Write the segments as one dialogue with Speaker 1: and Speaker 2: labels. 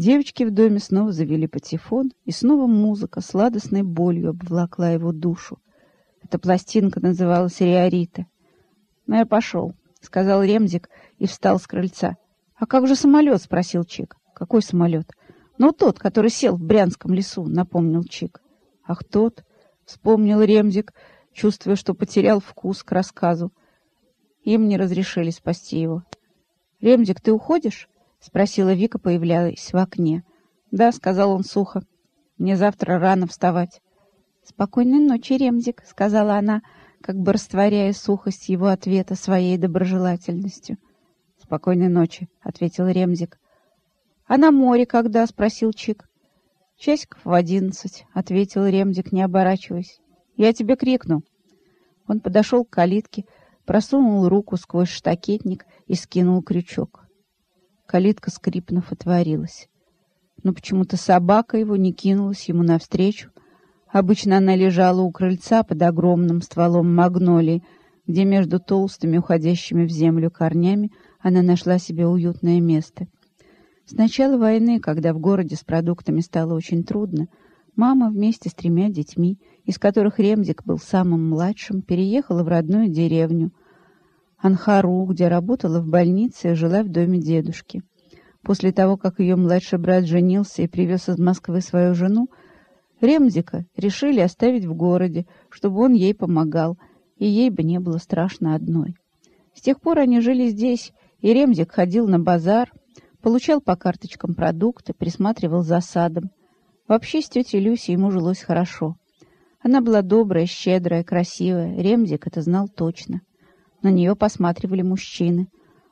Speaker 1: Девочки в доме снова завели патефон, и снова музыка сладостной болью обвлакла его душу. Эта пластинка называлась «Риорита». «Ну, я пошел», — сказал Ремзик и встал с крыльца. «А как же самолет?» — спросил Чик. «Какой самолет?» «Ну, тот, который сел в Брянском лесу», — напомнил Чик. «Ах, тот!» — вспомнил Ремзик, чувствуя, что потерял вкус к рассказу. Им не разрешили спасти его. «Ремзик, ты уходишь?» — спросила Вика, появляясь в окне. «Да», — сказал он сухо. «Мне завтра рано вставать». «Спокойной ночи, Ремзик», — сказала она, как бы растворяя сухость его ответа своей доброжелательностью. «Спокойной ночи», — ответил Ремзик. «А на море когда?» — спросил Чик. «Часиков в одиннадцать», — ответил Ремзик, не оборачиваясь. «Я тебе крикну». Он подошел к калитке, просунул руку сквозь штакетник и скинул крючок. Калитка, скрипнув, отворилась. Но почему-то собака его не кинулась ему навстречу. Обычно она лежала у крыльца под огромным стволом магнолии, где между толстыми, уходящими в землю корнями, она нашла себе уютное место — с начала войны, когда в городе с продуктами стало очень трудно, мама вместе с тремя детьми, из которых Ремзик был самым младшим, переехала в родную деревню Анхару, где работала в больнице и жила в доме дедушки. После того, как ее младший брат женился и привез из Москвы свою жену, Ремзика решили оставить в городе, чтобы он ей помогал, и ей бы не было страшно одной. С тех пор они жили здесь, и Ремзик ходил на базар, Получал по карточкам продукты, присматривал за садом. Вообще с тетей Люсей ему жилось хорошо. Она была добрая, щедрая, красивая. Ремзик это знал точно. На нее посматривали мужчины.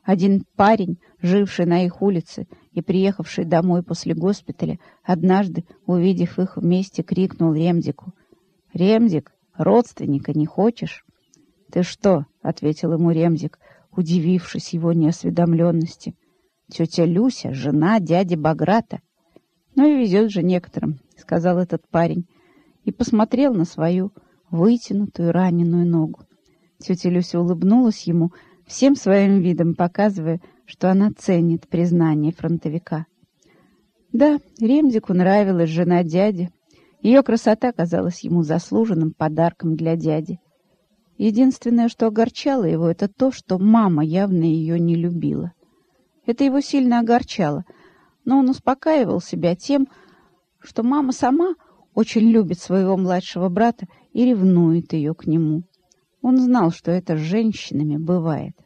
Speaker 1: Один парень, живший на их улице и приехавший домой после госпиталя, однажды, увидев их вместе, крикнул Ремзику. «Ремзик, родственника не хочешь?» «Ты что?» — ответил ему Ремзик, удивившись его неосведомленности. Тетя Люся — жена дяди Баграта. Ну и везет же некоторым, — сказал этот парень, и посмотрел на свою вытянутую раненую ногу. Тетя Люся улыбнулась ему, всем своим видом показывая, что она ценит признание фронтовика. Да, Ремзику нравилась жена дяди. Ее красота казалась ему заслуженным подарком для дяди. Единственное, что огорчало его, это то, что мама явно ее не любила. Это его сильно огорчало, но он успокаивал себя тем, что мама сама очень любит своего младшего брата и ревнует ее к нему. Он знал, что это с женщинами бывает.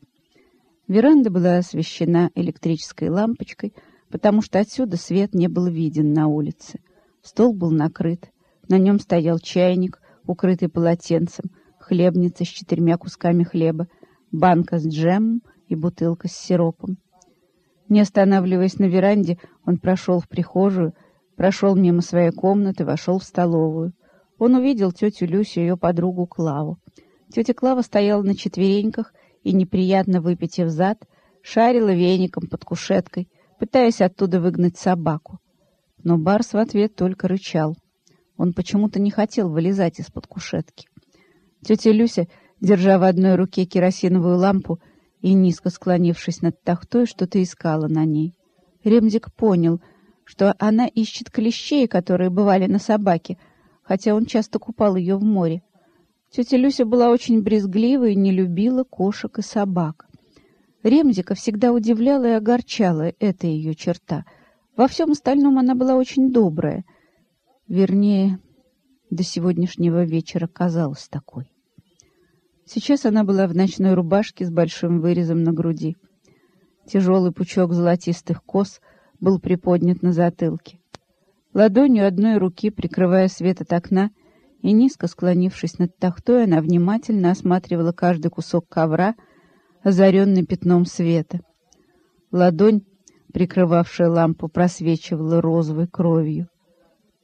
Speaker 1: Веранда была освещена электрической лампочкой, потому что отсюда свет не был виден на улице. Стол был накрыт, на нем стоял чайник, укрытый полотенцем, хлебница с четырьмя кусками хлеба, банка с джемом и бутылка с сиропом. Не останавливаясь на веранде, он прошел в прихожую, прошел мимо своей комнаты, вошел в столовую. Он увидел тетю Люсю и ее подругу Клаву. Тетя Клава стояла на четвереньках и, неприятно выпитив зад, шарила веником под кушеткой, пытаясь оттуда выгнать собаку. Но Барс в ответ только рычал. Он почему-то не хотел вылезать из-под кушетки. Тетя Люся, держа в одной руке керосиновую лампу, и, низко склонившись над тахтой, что-то искала на ней. Ремзик понял, что она ищет клещей, которые бывали на собаке, хотя он часто купал ее в море. Тетя Люся была очень брезглива и не любила кошек и собак. Ремзика всегда удивляла и огорчала эта ее черта. Во всем остальном она была очень добрая. Вернее, до сегодняшнего вечера казалась такой. Сейчас она была в ночной рубашке с большим вырезом на груди. Тяжелый пучок золотистых кос был приподнят на затылке. Ладонью одной руки, прикрывая свет от окна, и низко склонившись над тахтой, она внимательно осматривала каждый кусок ковра, озаренный пятном света. Ладонь, прикрывавшая лампу, просвечивала розовой кровью.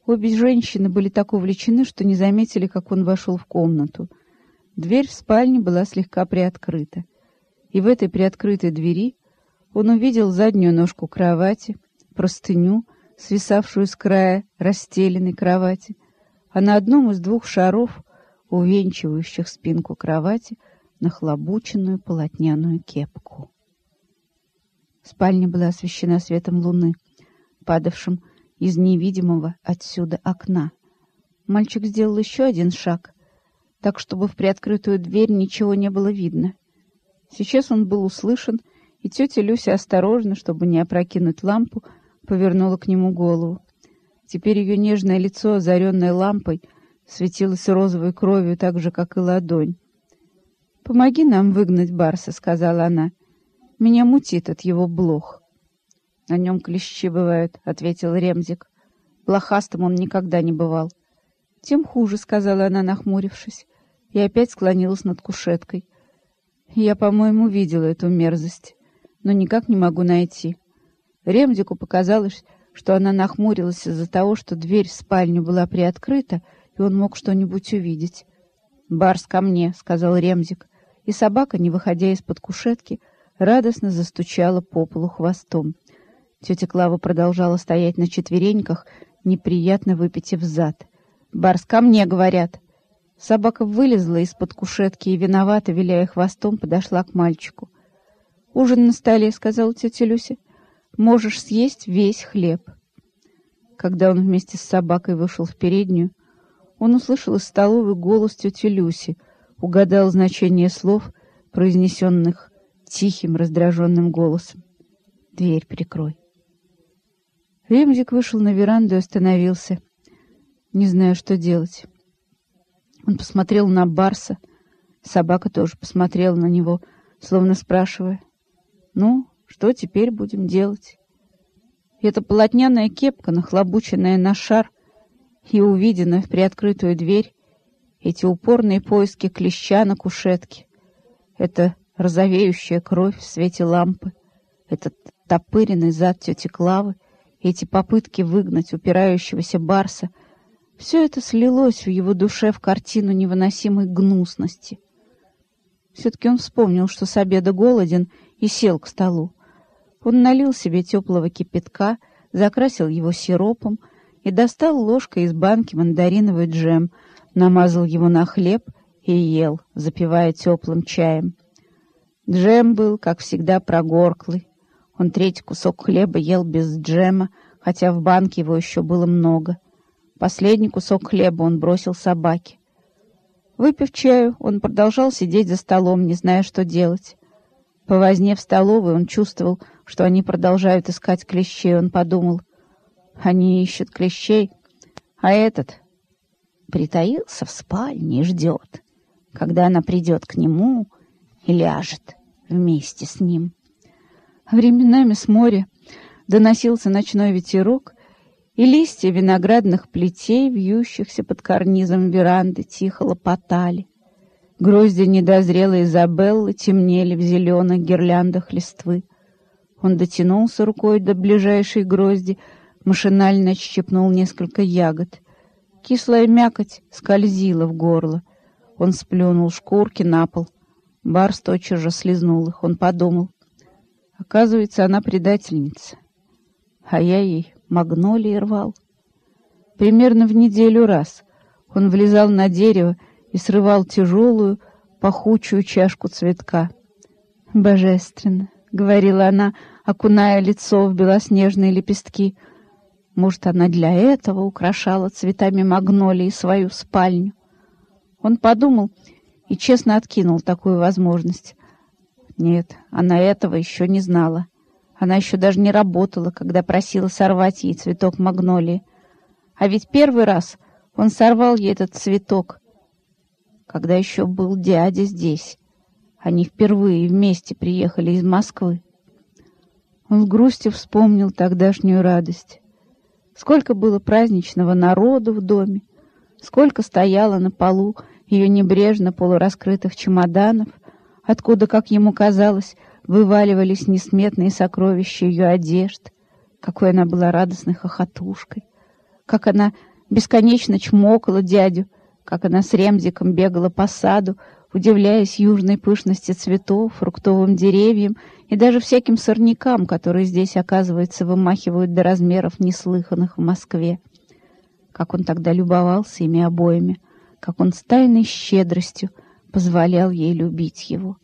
Speaker 1: Обе женщины были так увлечены, что не заметили, как он вошел в комнату — Дверь в спальне была слегка приоткрыта, и в этой приоткрытой двери он увидел заднюю ножку кровати, простыню, свисавшую с края расстеленной кровати, а на одном из двух шаров, увенчивающих спинку кровати, нахлобученную полотняную кепку. Спальня была освещена светом луны. падавшим из невидимого отсюда окна. Мальчик сделал еще один шаг, так, чтобы в приоткрытую дверь ничего не было видно. Сейчас он был услышан, и тетя Люся осторожно, чтобы не опрокинуть лампу, повернула к нему голову. Теперь ее нежное лицо, озаренное лампой, светилось розовой кровью так же, как и ладонь. «Помоги нам выгнать Барса», — сказала она. «Меня мутит от его блох». «На нем клещи бывают», — ответил Ремзик. «Блохастым он никогда не бывал». «Тем хуже», — сказала она, нахмурившись, и опять склонилась над кушеткой. «Я, по-моему, видела эту мерзость, но никак не могу найти». Ремзику показалось, что она нахмурилась из-за того, что дверь в спальню была приоткрыта, и он мог что-нибудь увидеть. «Барс ко мне», — сказал Ремзик, и собака, не выходя из-под кушетки, радостно застучала по полу хвостом. Тетя Клава продолжала стоять на четвереньках, неприятно выпитив зад. «Барс, ко мне!» — говорят. Собака вылезла из-под кушетки и, виновато, виляя хвостом, подошла к мальчику. «Ужин на столе», — сказала тетя Люся. «Можешь съесть весь хлеб». Когда он вместе с собакой вышел в переднюю, он услышал из столовой голос тети Люси, угадал значение слов, произнесенных тихим, раздраженным голосом. «Дверь прикрой». Ремзик вышел на веранду и остановился, не зная, что делать. Он посмотрел на Барса, собака тоже посмотрела на него, словно спрашивая, «Ну, что теперь будем делать?» Эта полотняная кепка, нахлобученная на шар и увиденная в приоткрытую дверь, эти упорные поиски клеща на кушетке, это розовеющая кровь в свете лампы, этот топыренный зад тети Клавы — эти попытки выгнать упирающегося барса, все это слилось в его душе в картину невыносимой гнусности. Все-таки он вспомнил, что с обеда голоден, и сел к столу. Он налил себе теплого кипятка, закрасил его сиропом и достал ложкой из банки мандариновый джем, намазал его на хлеб и ел, запивая теплым чаем. Джем был, как всегда, прогорклый, он третий кусок хлеба ел без джема, хотя в банке его еще было много. Последний кусок хлеба он бросил собаке. Выпив чаю, он продолжал сидеть за столом, не зная, что делать. По возне в столовой он чувствовал, что они продолжают искать клещей. Он подумал, они ищут клещей, а этот притаился в спальне и ждет, когда она придет к нему и ляжет вместе с ним. Временами с моря доносился ночной ветерок, и листья виноградных плетей, вьющихся под карнизом веранды, тихо лопотали. Грозди недозрелой Изабеллы темнели в зеленых гирляндах листвы. Он дотянулся рукой до ближайшей грозди, машинально отщепнул несколько ягод. Кислая мякоть скользила в горло. Он сплюнул шкурки на пол. Барс тотчас же слезнул их. Он подумал, Оказывается, она предательница. А я ей магнолии рвал. Примерно в неделю раз он влезал на дерево и срывал тяжелую, пахучую чашку цветка. «Божественно!» — говорила она, окуная лицо в белоснежные лепестки. Может, она для этого украшала цветами магнолии свою спальню. Он подумал и честно откинул такую возможность. Нет, она этого еще не знала. Она еще даже не работала, когда просила сорвать ей цветок магнолии. А ведь первый раз он сорвал ей этот цветок, когда еще был дядя здесь. Они впервые вместе приехали из Москвы. Он с грустью вспомнил тогдашнюю радость. Сколько было праздничного народу в доме, сколько стояло на полу ее небрежно полураскрытых чемоданов, откуда, как ему казалось, вываливались несметные сокровища ее одежд, какой она была радостной хохотушкой, как она бесконечно чмокала дядю, как она с Ремзиком бегала по саду, удивляясь южной пышности цветов, фруктовым деревьям и даже всяким сорнякам, которые здесь, оказывается, вымахивают до размеров неслыханных в Москве. Как он тогда любовался ими обоими, как он с тайной щедростью позволял ей любить его.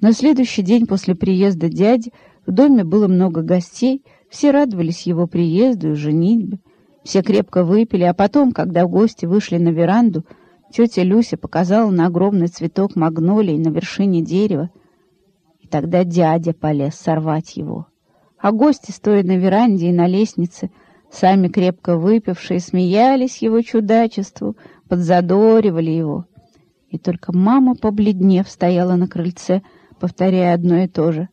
Speaker 1: На следующий день после приезда дяди в доме было много гостей, Все радовались его приезду и женитьбе. Все крепко выпили, а потом, когда гости вышли на веранду, тетя Люся показала на огромный цветок магнолии на вершине дерева, и тогда дядя полез сорвать его. А гости, стоя на веранде и на лестнице, сами крепко выпившие, смеялись его чудачеству, подзадоривали его. И только мама, побледнев, стояла на крыльце, повторяя одно и то же.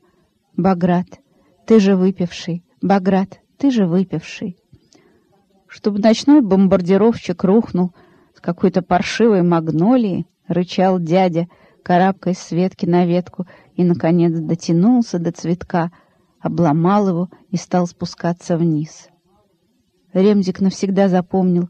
Speaker 1: «Баграт, ты же выпивший! Баграт, ты же выпивший!» Чтобы ночной бомбардировщик рухнул какой-то паршивой магнолии, рычал дядя, карабкаясь с ветки на ветку, и, наконец, дотянулся до цветка, обломал его и стал спускаться вниз. Ремзик навсегда запомнил,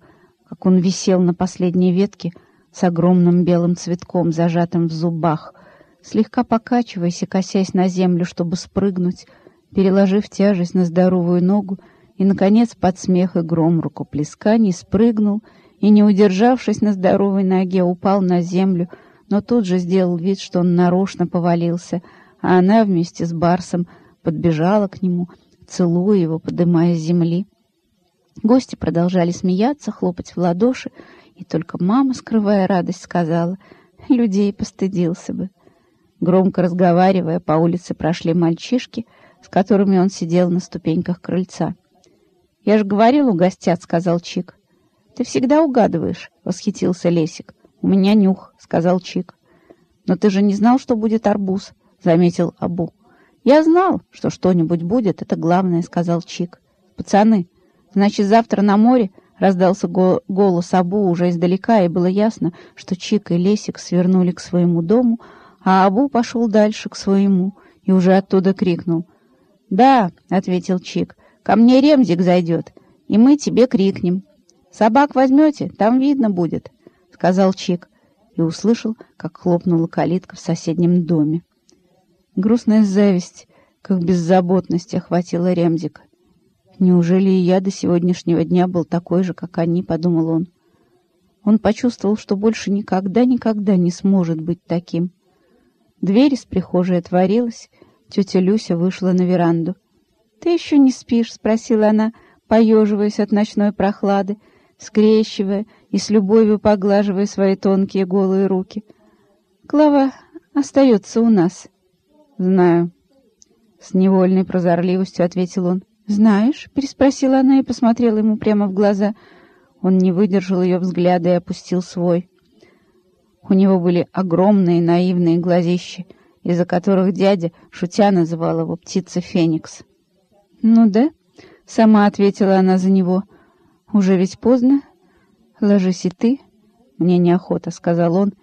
Speaker 1: как он висел на последней ветке с огромным белым цветком, зажатым в зубах, слегка покачиваясь и косясь на землю, чтобы спрыгнуть, переложив тяжесть на здоровую ногу, и, наконец, под смех и гром рукоплесканий спрыгнул и, не удержавшись на здоровой ноге, упал на землю, но тут же сделал вид, что он нарочно повалился, а она вместе с Барсом подбежала к нему, целуя его, подымая с земли. Гости продолжали смеяться, хлопать в ладоши, и только мама, скрывая радость, сказала, «Людей постыдился бы». Громко разговаривая, по улице прошли мальчишки, с которыми он сидел на ступеньках крыльца. «Я же говорил, угостят», — сказал Чик. «Ты всегда угадываешь», — восхитился Лесик. «У меня нюх», — сказал Чик. «Но ты же не знал, что будет арбуз», — заметил Абу. «Я знал, что что-нибудь будет, это главное», — сказал Чик. «Пацаны, значит, завтра на море?» — раздался го голос Абу уже издалека, и было ясно, что Чик и Лесик свернули к своему дому, а Абу пошел дальше к своему и уже оттуда крикнул. «Да», — ответил Чик, Ко мне Ремзик зайдет, и мы тебе крикнем. Собак возьмете, там видно будет, — сказал Чик и услышал, как хлопнула калитка в соседнем доме. Грустная зависть, как беззаботность охватила Ремзика. «Неужели и я до сегодняшнего дня был такой же, как они?» — подумал он. Он почувствовал, что больше никогда-никогда не сможет быть таким. Дверь из прихожей отворилась, тетя Люся вышла на веранду. «Ты еще не спишь?» — спросила она, поеживаясь от ночной прохлады, скрещивая и с любовью поглаживая свои тонкие голые руки. «Клава остается у нас». «Знаю». С невольной прозорливостью ответил он. «Знаешь?» — переспросила она и посмотрела ему прямо в глаза. Он не выдержал ее взгляда и опустил свой. У него были огромные наивные глазищи, из-за которых дядя, шутя, называл его птица Феникс. «Ну да», — сама ответила она за него. «Уже ведь поздно. Ложись и ты». «Мне неохота», — сказал он,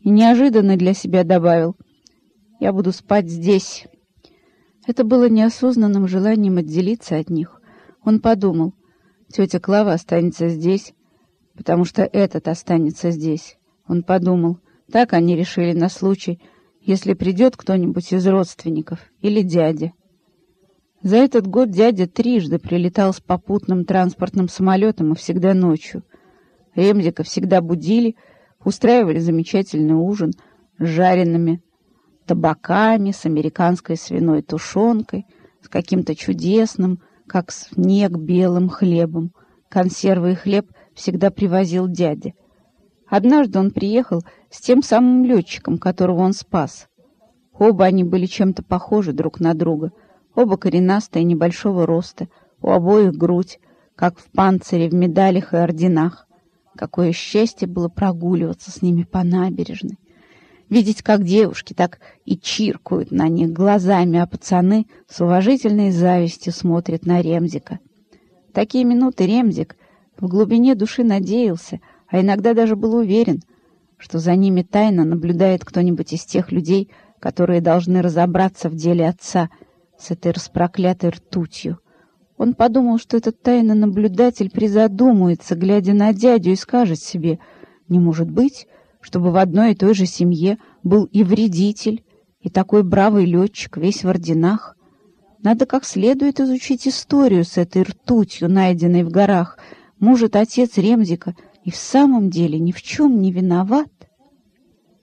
Speaker 1: и неожиданно для себя добавил. «Я буду спать здесь». Это было неосознанным желанием отделиться от них. Он подумал, тетя Клава останется здесь, потому что этот останется здесь. Он подумал, так они решили на случай, если придет кто-нибудь из родственников или дядя. За этот год дядя трижды прилетал с попутным транспортным самолетом и всегда ночью. Ремзика всегда будили, устраивали замечательный ужин с жареными табаками, с американской свиной тушенкой, с каким-то чудесным, как снег, белым хлебом. Консервы и хлеб всегда привозил дядя. Однажды он приехал с тем самым летчиком, которого он спас. Оба они были чем-то похожи друг на друга — Оба коренастые, небольшого роста, у обоих грудь, как в панцире, в медалях и орденах. Какое счастье было прогуливаться с ними по набережной. Видеть, как девушки так и чиркают на них глазами, а пацаны с уважительной завистью смотрят на Ремзика. Такие минуты Ремзик в глубине души надеялся, а иногда даже был уверен, что за ними тайно наблюдает кто-нибудь из тех людей, которые должны разобраться в деле отца — с этой распроклятой ртутью. Он подумал, что этот тайный наблюдатель призадумается, глядя на дядю, и скажет себе, не может быть, чтобы в одной и той же семье был и вредитель, и такой бравый летчик, весь в орденах. Надо как следует изучить историю с этой ртутью, найденной в горах. Может, отец Ремзика и в самом деле ни в чем не виноват?